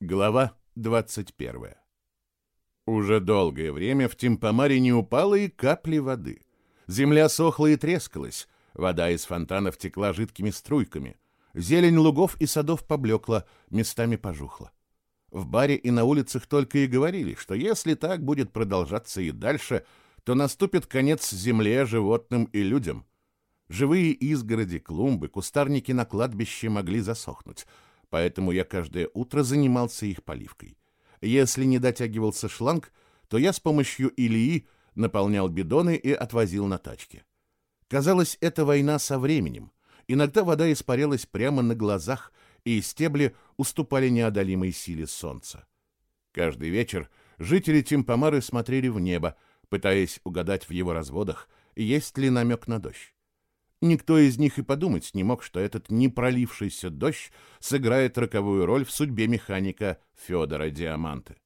Глава 21. Уже долгое время в Тимпомаре не упало и капли воды. Земля сохла и трескалась, вода из фонтанов текла жидкими струйками, зелень лугов и садов поблекла, местами пожухла. В баре и на улицах только и говорили, что если так будет продолжаться и дальше, то наступит конец земле, животным и людям. Живые изгороди, клумбы, кустарники на кладбище могли засохнуть — поэтому я каждое утро занимался их поливкой. Если не дотягивался шланг, то я с помощью Ильи наполнял бидоны и отвозил на тачке. Казалось, это война со временем. Иногда вода испарялась прямо на глазах, и стебли уступали неодолимой силе солнца. Каждый вечер жители Тимпомары смотрели в небо, пытаясь угадать в его разводах, есть ли намек на дождь. Никто из них и подумать не мог, что этот непролившийся дождь сыграет роковую роль в судьбе механика Федора Диаманты.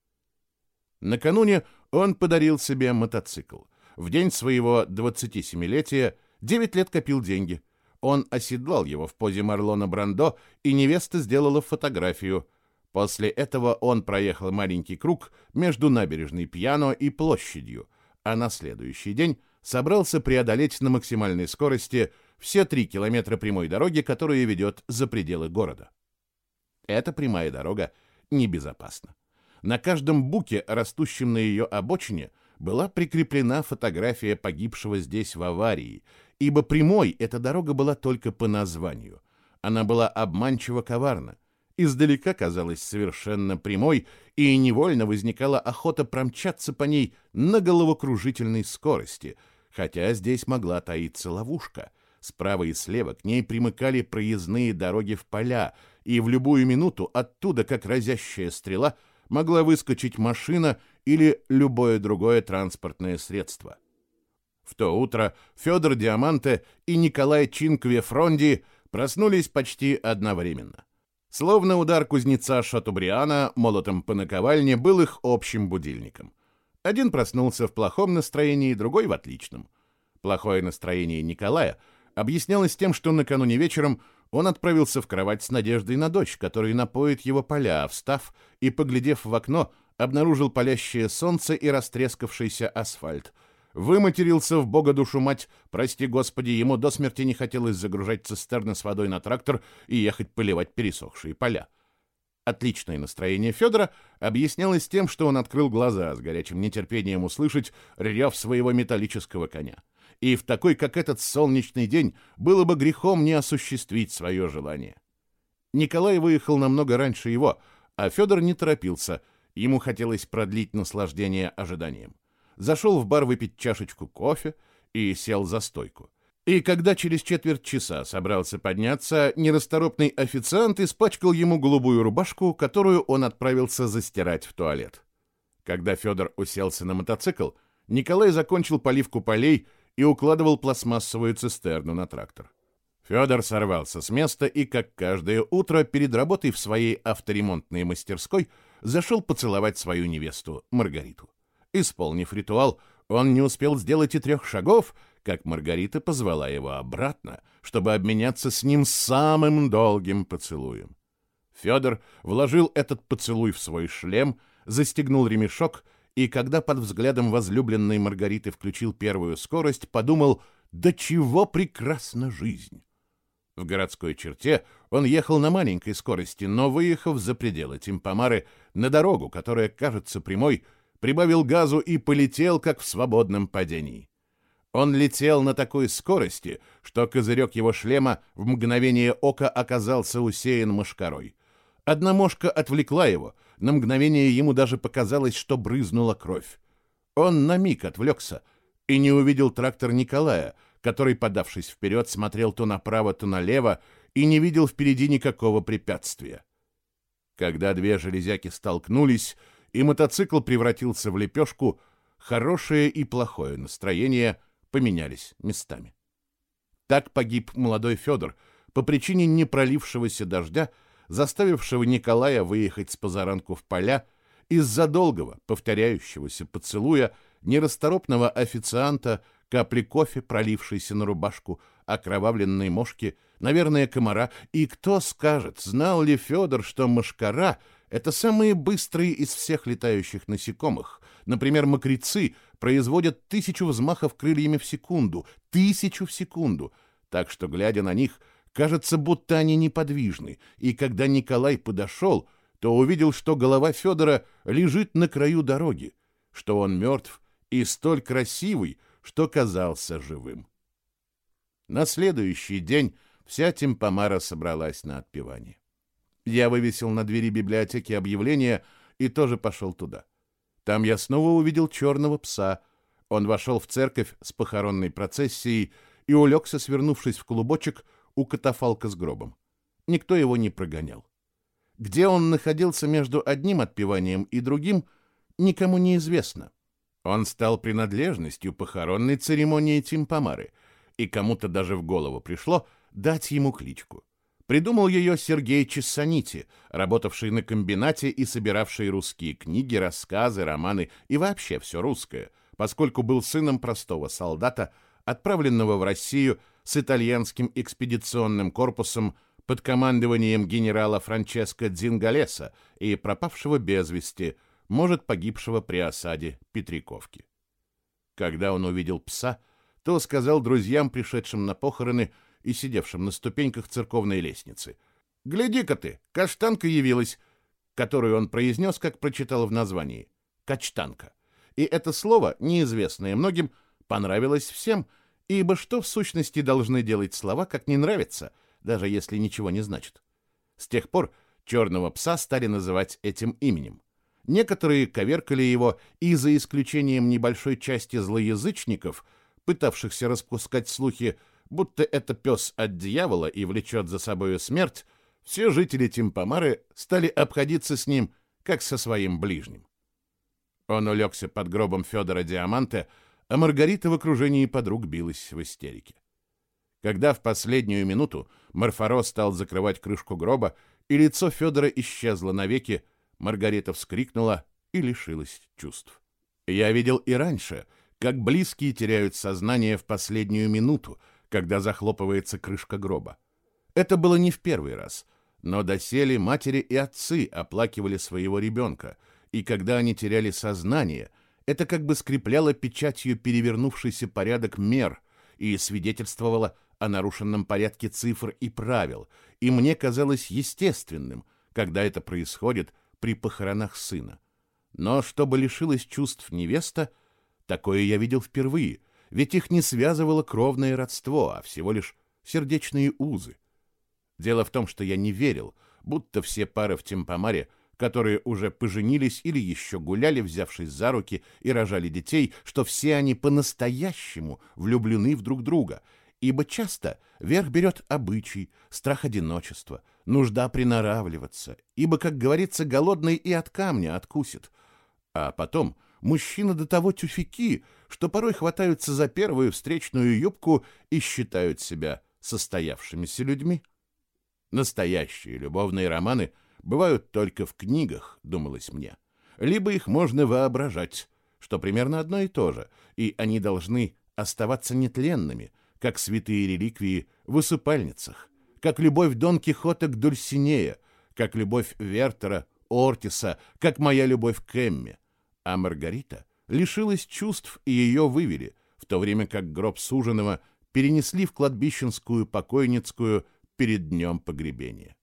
Накануне он подарил себе мотоцикл. В день своего 27-летия 9 лет копил деньги. Он оседлал его в позе Марлона Брандо, и невеста сделала фотографию. После этого он проехал маленький круг между набережной Пьяно и площадью, а на следующий день собрался преодолеть на максимальной скорости все три километра прямой дороги, которая ведет за пределы города. Эта прямая дорога небезопасна. На каждом буке, растущем на ее обочине, была прикреплена фотография погибшего здесь в аварии, ибо прямой эта дорога была только по названию. Она была обманчиво коварна, издалека казалась совершенно прямой, и невольно возникала охота промчаться по ней на головокружительной скорости, хотя здесь могла таиться ловушка. Справа и слева к ней примыкали проездные дороги в поля, и в любую минуту оттуда, как разящая стрела, могла выскочить машина или любое другое транспортное средство. В то утро Федор Диаманте и Николай Чинкве Фронди проснулись почти одновременно. Словно удар кузнеца Шатубриана молотом по наковальне был их общим будильником. Один проснулся в плохом настроении, другой в отличном. Плохое настроение Николая объяснялось тем, что накануне вечером он отправился в кровать с надеждой на дочь, которая напоит его поля, а встав и, поглядев в окно, обнаружил палящее солнце и растрескавшийся асфальт — Выматерился в бога душу мать, прости господи, ему до смерти не хотелось загружать цистерны с водой на трактор и ехать поливать пересохшие поля. Отличное настроение Федора объяснялось тем, что он открыл глаза с горячим нетерпением услышать рев своего металлического коня. И в такой, как этот солнечный день, было бы грехом не осуществить свое желание. Николай выехал намного раньше его, а Федор не торопился, ему хотелось продлить наслаждение ожиданием зашел в бар выпить чашечку кофе и сел за стойку. И когда через четверть часа собрался подняться, нерасторопный официант испачкал ему голубую рубашку, которую он отправился застирать в туалет. Когда Федор уселся на мотоцикл, Николай закончил поливку полей и укладывал пластмассовую цистерну на трактор. Федор сорвался с места и, как каждое утро, перед работой в своей авторемонтной мастерской, зашел поцеловать свою невесту Маргариту. Исполнив ритуал, он не успел сделать и трех шагов, как Маргарита позвала его обратно, чтобы обменяться с ним самым долгим поцелуем. Федор вложил этот поцелуй в свой шлем, застегнул ремешок и, когда под взглядом возлюбленной Маргариты включил первую скорость, подумал «Да чего прекрасна жизнь!» В городской черте он ехал на маленькой скорости, но, выехав за пределы Тимпомары на дорогу, которая кажется прямой, прибавил газу и полетел, как в свободном падении. Он летел на такой скорости, что козырек его шлема в мгновение ока оказался усеян мошкарой. Одна мошка отвлекла его, на мгновение ему даже показалось, что брызнула кровь. Он на миг отвлекся и не увидел трактор Николая, который, подавшись вперед, смотрел то направо, то налево и не видел впереди никакого препятствия. Когда две железяки столкнулись, и мотоцикл превратился в лепешку, хорошее и плохое настроение поменялись местами. Так погиб молодой Федор по причине непролившегося дождя, заставившего Николая выехать с позаранку в поля из-за долгого, повторяющегося поцелуя нерасторопного официанта, капли кофе, пролившейся на рубашку, окровавленной мошки, наверное, комара. И кто скажет, знал ли Федор, что мошкара — Это самые быстрые из всех летающих насекомых. Например, мокрецы производят тысячу взмахов крыльями в секунду. Тысячу в секунду. Так что, глядя на них, кажется, будто они неподвижны. И когда Николай подошел, то увидел, что голова Федора лежит на краю дороги, что он мертв и столь красивый, что казался живым. На следующий день вся Тимпомара собралась на отпевание. Я вывесил на двери библиотеки объявление и тоже пошел туда. Там я снова увидел черного пса. Он вошел в церковь с похоронной процессией и улегся, свернувшись в клубочек у катафалка с гробом. Никто его не прогонял. Где он находился между одним отпеванием и другим, никому не известно. Он стал принадлежностью похоронной церемонии Тимпомары, и кому-то даже в голову пришло дать ему кличку. Придумал ее Сергей Чессанити, работавший на комбинате и собиравший русские книги, рассказы, романы и вообще все русское, поскольку был сыном простого солдата, отправленного в Россию с итальянским экспедиционным корпусом под командованием генерала Франческо Дзингалеса и пропавшего без вести, может, погибшего при осаде Петриковки. Когда он увидел пса, то сказал друзьям, пришедшим на похороны, и сидевшим на ступеньках церковной лестницы. «Гляди-ка ты, каштанка явилась!» которую он произнес, как прочитал в названии. «Качтанка». И это слово, неизвестное многим, понравилось всем, ибо что в сущности должны делать слова, как не нравится, даже если ничего не значит. С тех пор черного пса стали называть этим именем. Некоторые коверкали его, и за исключением небольшой части злоязычников, пытавшихся распускать слухи будто это пес от дьявола и влечет за собою смерть, все жители Тимпомары стали обходиться с ним, как со своим ближним. Он улегся под гробом Федора Диаманте, а Маргарита в окружении подруг билась в истерике. Когда в последнюю минуту Марфаро стал закрывать крышку гроба, и лицо Федора исчезло навеки, Маргарита вскрикнула и лишилась чувств. Я видел и раньше, как близкие теряют сознание в последнюю минуту, когда захлопывается крышка гроба. Это было не в первый раз, но доселе матери и отцы оплакивали своего ребенка, и когда они теряли сознание, это как бы скрепляло печатью перевернувшийся порядок мер и свидетельствовало о нарушенном порядке цифр и правил, и мне казалось естественным, когда это происходит при похоронах сына. Но чтобы лишилась чувств невеста, такое я видел впервые — ведь их не связывало кровное родство, а всего лишь сердечные узы. Дело в том, что я не верил, будто все пары в Темпомаре, которые уже поженились или еще гуляли, взявшись за руки и рожали детей, что все они по-настоящему влюблены в друг друга, ибо часто верх берет обычай, страх одиночества, нужда приноравливаться, ибо, как говорится, голодный и от камня откусит. А потом мужчины до того тюфяки, что порой хватаются за первую встречную юбку и считают себя состоявшимися людьми. Настоящие любовные романы бывают только в книгах, думалось мне. Либо их можно воображать, что примерно одно и то же, и они должны оставаться нетленными, как святые реликвии в усыпальницах, как любовь Дон Кихота к Дульсинея, как любовь Вертера, Ортиса, как моя любовь к Эмме. А Маргарита лишилась чувств и ее вывели, в то время как гроб суженого перенесли в кладбищенскую покойницкую перед днем погребения.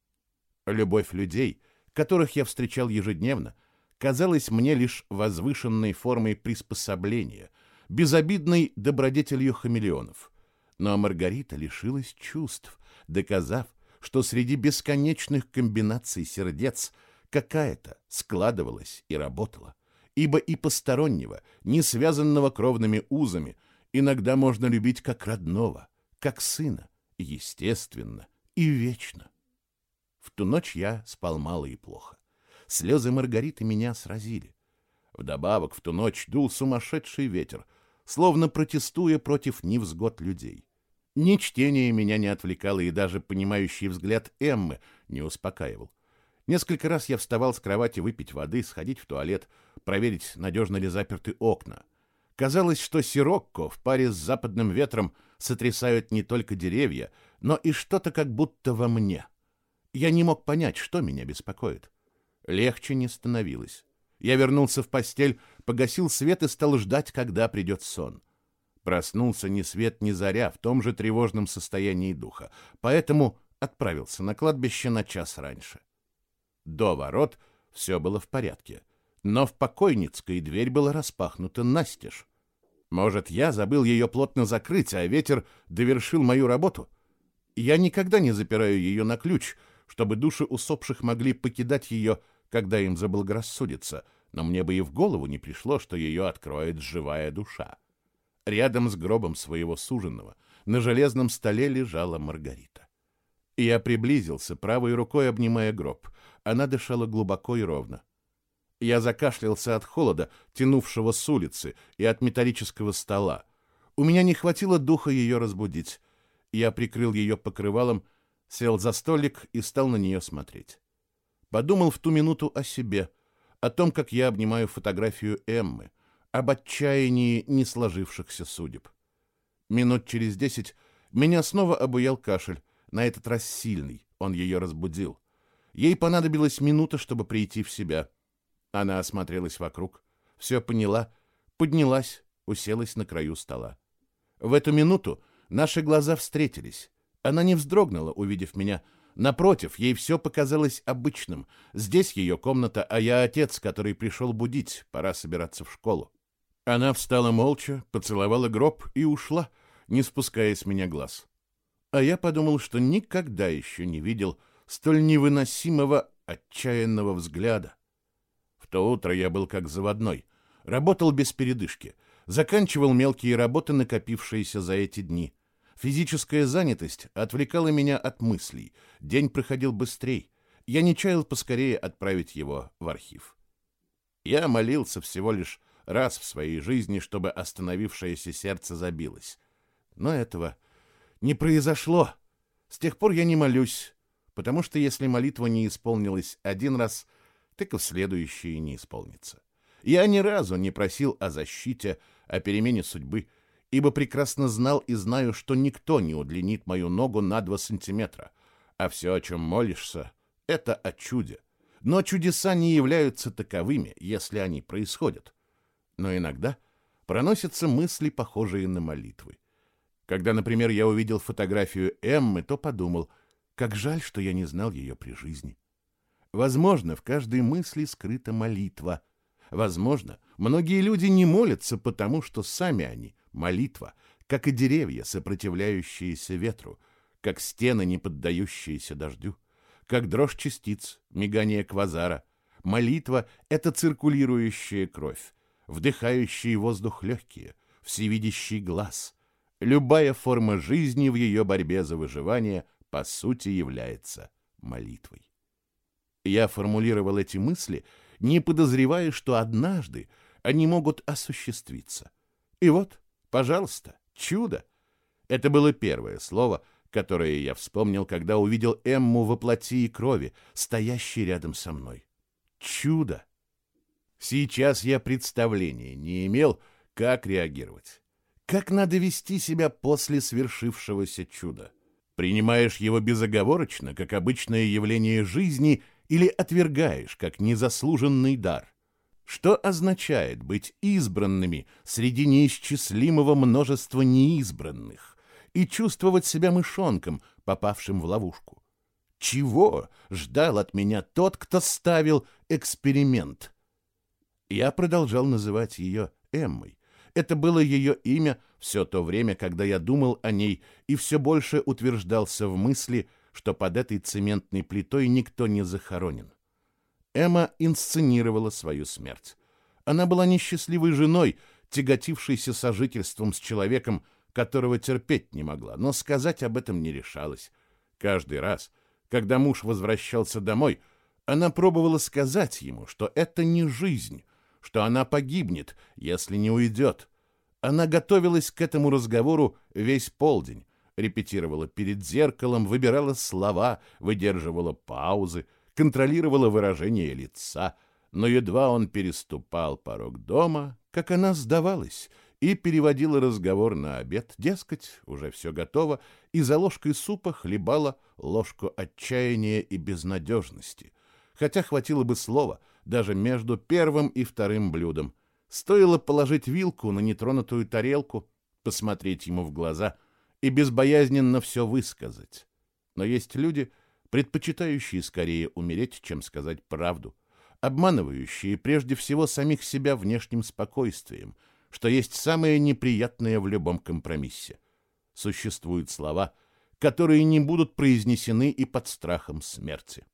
Любовь людей, которых я встречал ежедневно, казалась мне лишь возвышенной формой приспособления, безобидной добродетелью хамелеонов. Но Маргарита лишилась чувств, доказав, что среди бесконечных комбинаций сердец какая-то складывалась и работала ибо и постороннего, не связанного кровными узами, иногда можно любить как родного, как сына, естественно и вечно. В ту ночь я спал мало и плохо. Слезы Маргариты меня сразили. Вдобавок в ту ночь дул сумасшедший ветер, словно протестуя против невзгод людей. Ни чтение меня не отвлекало, и даже понимающий взгляд Эммы не успокаивал. Несколько раз я вставал с кровати выпить воды, сходить в туалет, проверить, надежно ли заперты окна. Казалось, что Сирокко в паре с западным ветром сотрясают не только деревья, но и что-то как будто во мне. Я не мог понять, что меня беспокоит. Легче не становилось. Я вернулся в постель, погасил свет и стал ждать, когда придет сон. Проснулся ни свет, ни заря в том же тревожном состоянии духа, поэтому отправился на кладбище на час раньше. До ворот все было в порядке, но в покойницкой дверь была распахнута настежь. Может, я забыл ее плотно закрыть, а ветер довершил мою работу? Я никогда не запираю ее на ключ, чтобы души усопших могли покидать ее, когда им заблагорассудится, но мне бы и в голову не пришло, что ее откроет живая душа. Рядом с гробом своего суженого на железном столе лежала Маргарита. Я приблизился, правой рукой обнимая гроб. Она дышала глубоко и ровно. Я закашлялся от холода, тянувшего с улицы, и от металлического стола. У меня не хватило духа ее разбудить. Я прикрыл ее покрывалом, сел за столик и стал на нее смотреть. Подумал в ту минуту о себе, о том, как я обнимаю фотографию Эммы, об отчаянии не сложившихся судеб. Минут через десять меня снова обуял кашель, на этот раз сильный, он ее разбудил. Ей понадобилась минута, чтобы прийти в себя. Она осмотрелась вокруг, все поняла, поднялась, уселась на краю стола. В эту минуту наши глаза встретились. Она не вздрогнула, увидев меня. Напротив, ей все показалось обычным. Здесь ее комната, а я отец, который пришел будить, пора собираться в школу. Она встала молча, поцеловала гроб и ушла, не спуская с меня глаз. А я подумал, что никогда еще не видел столь невыносимого, отчаянного взгляда. В то утро я был как заводной, работал без передышки, заканчивал мелкие работы, накопившиеся за эти дни. Физическая занятость отвлекала меня от мыслей, день проходил быстрее, я не чаял поскорее отправить его в архив. Я молился всего лишь раз в своей жизни, чтобы остановившееся сердце забилось. Но этого не произошло. С тех пор я не молюсь, потому что если молитва не исполнилась один раз, так и в следующие не исполнится. Я ни разу не просил о защите, о перемене судьбы, ибо прекрасно знал и знаю, что никто не удлинит мою ногу на два сантиметра, а все, о чем молишься, это о чуде. Но чудеса не являются таковыми, если они происходят но иногда проносятся мысли, похожие на молитвы. Когда, например, я увидел фотографию Эммы, то подумал, как жаль, что я не знал ее при жизни. Возможно, в каждой мысли скрыта молитва. Возможно, многие люди не молятся, потому что сами они — молитва, как и деревья, сопротивляющиеся ветру, как стены, не поддающиеся дождю, как дрожь частиц, мигание квазара. Молитва — это циркулирующая кровь, вдыхающий воздух легкие, всевидящий глаз. Любая форма жизни в ее борьбе за выживание по сути является молитвой. Я формулировал эти мысли, не подозревая, что однажды они могут осуществиться. И вот, пожалуйста, чудо. Это было первое слово, которое я вспомнил, когда увидел Эмму во плоти и крови, стоящей рядом со мной. Чудо! Сейчас я представления не имел, как реагировать. Как надо вести себя после свершившегося чуда? Принимаешь его безоговорочно, как обычное явление жизни, или отвергаешь, как незаслуженный дар? Что означает быть избранными среди неисчислимого множества неизбранных и чувствовать себя мышонком, попавшим в ловушку? Чего ждал от меня тот, кто ставил эксперимент? Я продолжал называть ее Эммой. Это было ее имя все то время, когда я думал о ней и все больше утверждался в мысли, что под этой цементной плитой никто не захоронен. Эмма инсценировала свою смерть. Она была несчастливой женой, тяготившейся сожительством с человеком, которого терпеть не могла, но сказать об этом не решалась. Каждый раз, когда муж возвращался домой, она пробовала сказать ему, что это не жизнь, что она погибнет, если не уйдет. Она готовилась к этому разговору весь полдень, репетировала перед зеркалом, выбирала слова, выдерживала паузы, контролировала выражение лица, но едва он переступал порог дома, как она сдавалась и переводила разговор на обед, дескать, уже все готово, и за ложкой супа хлебала ложку отчаяния и безнадежности, хотя хватило бы слова даже между первым и вторым блюдом. Стоило положить вилку на нетронутую тарелку, посмотреть ему в глаза и безбоязненно все высказать. Но есть люди, предпочитающие скорее умереть, чем сказать правду, обманывающие прежде всего самих себя внешним спокойствием, что есть самое неприятное в любом компромиссе. Существуют слова, которые не будут произнесены и под страхом смерти.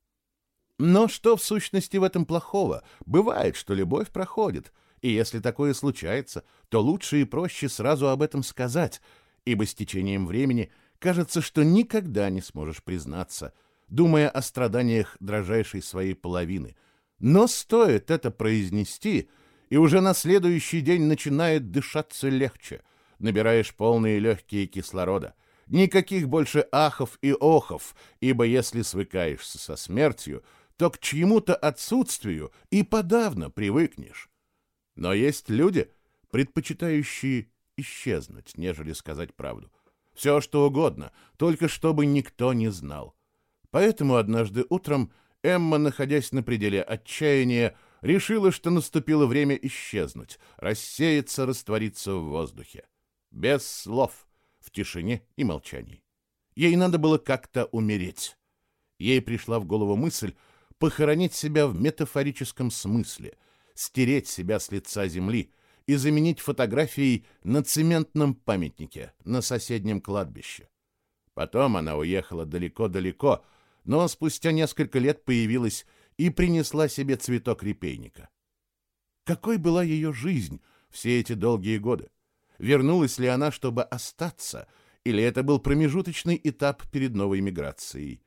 Но что в сущности в этом плохого? Бывает, что любовь проходит, и если такое случается, то лучше и проще сразу об этом сказать, ибо с течением времени кажется, что никогда не сможешь признаться, думая о страданиях дрожайшей своей половины. Но стоит это произнести, и уже на следующий день начинает дышаться легче, набираешь полные легкие кислорода. Никаких больше ахов и охов, ибо если свыкаешься со смертью, то к чьему-то отсутствию и подавно привыкнешь. Но есть люди, предпочитающие исчезнуть, нежели сказать правду. Все, что угодно, только чтобы никто не знал. Поэтому однажды утром Эмма, находясь на пределе отчаяния, решила, что наступило время исчезнуть, рассеяться, раствориться в воздухе. Без слов, в тишине и молчании. Ей надо было как-то умереть. Ей пришла в голову мысль похоронить себя в метафорическом смысле, стереть себя с лица земли и заменить фотографией на цементном памятнике на соседнем кладбище. Потом она уехала далеко-далеко, но спустя несколько лет появилась и принесла себе цветок репейника. Какой была ее жизнь все эти долгие годы? Вернулась ли она, чтобы остаться, или это был промежуточный этап перед новой миграцией?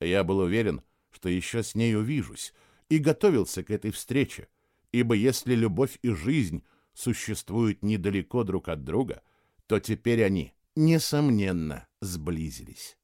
Я был уверен, что еще с ней увижусь, и готовился к этой встрече, ибо если любовь и жизнь существуют недалеко друг от друга, то теперь они, несомненно, сблизились.